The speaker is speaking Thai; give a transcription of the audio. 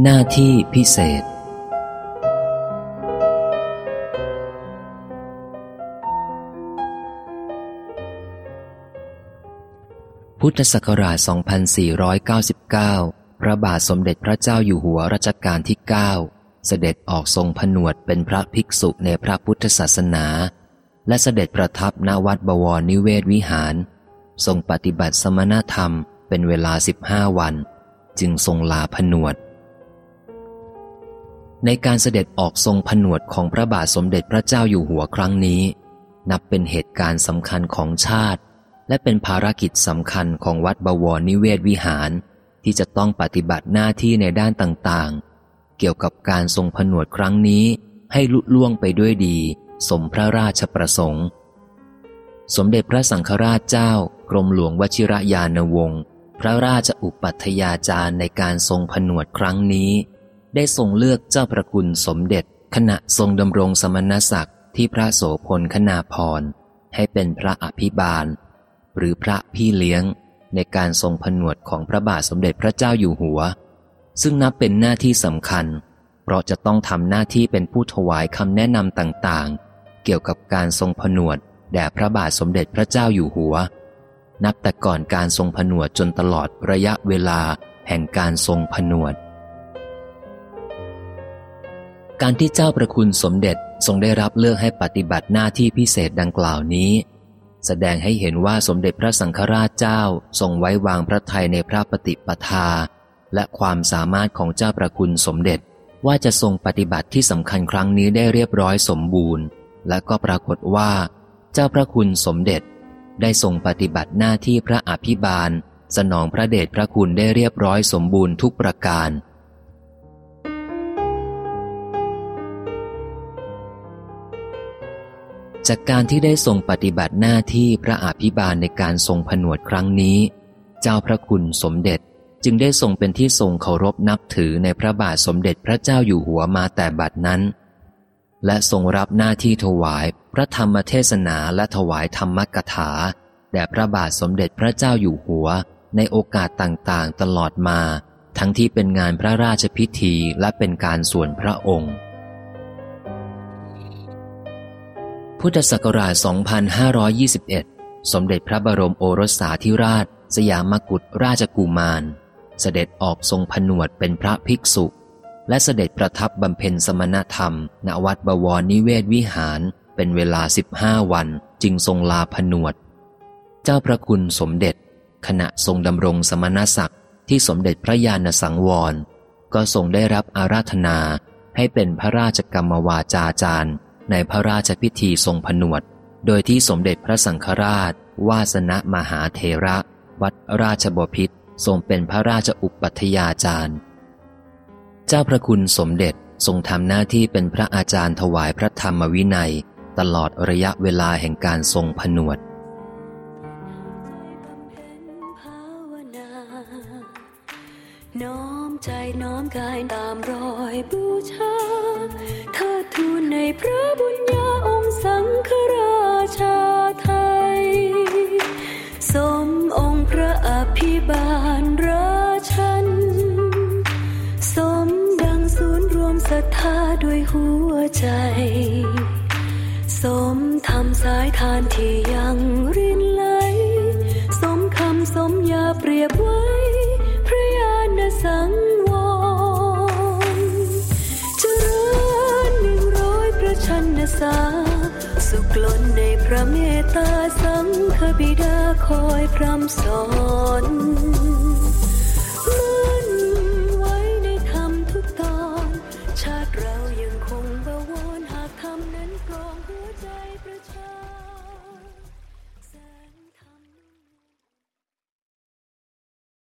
หน้าที่พิเศษ พุทธศักราช 2499 พระบาทสมเด็จพระเจ้าอยู่หัวรัชกาลที่ 9 เสด็จออกทรงผนวดเป็นพระภิกษุในพระพุทธศาสนา และเสด็จประทับณวัดบวรนิเวศวิหาร ทรงปฏิบัติสมณธรรมเป็นเวลา 15 วัน จึงทรงลาผนวด ในการเสด็จออกทรงผนวดของพระบาทสมเด็จพระเจ้าอยู่หัวครั้งนี้ นับเป็นเหตุการณ์สำคัญของชาติ และเป็นภารกิจสำคัญของวัดบวรนิเวศวิหาร ที่จะต้องปฏิบัติหน้าที่ในด้านต่างๆ เกี่ยวกับการทรงผนวดครั้งนี้ ให้ลุล่วงไปด้วยดี สมพระราชประสงค์ สมเด็จพระสังฆราชเจ้ากรมหลวงวชิรยานวงศ์พระราชอุปัฏยาจารย์ในการทรงผนวดครั้งนี้ ได้ทรงเลือกเจ้าพระคุณสมเด็จ ขณะทรงดำรงสมณศักดิ์ที่พระโสพลคณาพรให้เป็นพระอภิบาล หรือพระพี่เลี้ยงในการทรงผนวดของพระบาทสมเด็จพระเจ้าอยู่หัว ซึ่งนับเป็นหน้าที่สำคัญ เพราะจะต้องทำหน้าที่เป็นผู้ถวายคำแนะนำต่างๆ เกี่ยวกับการทรงผนวดแด่พระบาทสมเด็จพระเจ้าอยู่หัว นับแต่ก่อนการทรงผนวดจนตลอดระยะเวลาแห่งการทรงผนวด การที่เจ้าประคุณสมเด็จทรงได้รับเลือกให้ปฏิบัติหน้าที่พิเศษดังกล่าวนี้ แสดงให้เห็นว่าสมเด็จพระสังฆราชเจ้าทรงไว้วางพระทัยในพระปฏิปทา และความสามารถของเจ้าประคุณสมเด็จว่าจะทรงปฏิบัติที่สำคัญครั้งนี้ได้เรียบร้อยสมบูรณ์ และก็ปรากฏว่า เจ้าพระคุณสมเด็จ ได้ทรงปฏิบัติหน้าที่พระอภิบาล สนองพระเดชพระคุณได้เรียบร้อยสมบูรณ์ทุกประการ จากการที่ได้ทรงปฏิบัติหน้าที่พระอาภิบาลในการทรงผนวดครั้งนี้ เจ้าพระคุณสมเด็จจึงได้ทรงเป็นที่ทรงเคารพนับถือในพระบาทสมเด็จพระเจ้าอยู่หัวมาแต่บัดนั้น และทรงรับหน้าที่ถวายพระธรรมเทศนาและถวายธรรมกถาแด่พระบาทสมเด็จพระเจ้าอยู่หัว ในโอกาสต่างๆ ตลอดมา ทั้งที่เป็นงานพระราชพิธีและเป็นการส่วนพระองค์ พุทธศักราช 2521 สมเด็จพระบรมโอรสสาธิราช สยามกุฎราชกุมาร เสด็จออกทรงผนวดเป็นพระภิกษุ และเสด็จประทับบำเพ็ญสมณธรรม ณวัดบวรนิเวศวิหาร เป็นเวลา 15 วันจึงทรงลาผนวด เจ้าพระคุณสมเด็จ ขณะทรงดำรงสมณศักดิ์ที่สมเด็จพระญาณสังวร ก็ทรงได้รับอาราธนาให้เป็นพระราชกรรมวาจาจารย์ ในพระราชพิธีทรงผนวด โดยที่สมเด็จพระสังฆราช วาสนะมหาเทระ วัดราชบพิษทรงเป็นพระราชอุปัฏยาจารย์ เจ้าพระคุณสมเด็จทรงทำหน้าที่เป็นพระอาจารย์ถวายพระธรรมวินัย ตลอดระยะเวลาแห่งการทรงผนวดน้อ ใจน้อมกายตามรอยบูชาเธอทูลในพระบุญญาองค์สังฆราชาไทย สมองค์พระอภิบาลราชัน สมดังศูนย์รวมศรัทธาด้วยหัวใจ สมทำสายทานที่ยังริ ษา สุขล้นในพระเมตตาสังฆบิดาคอยพรำสอน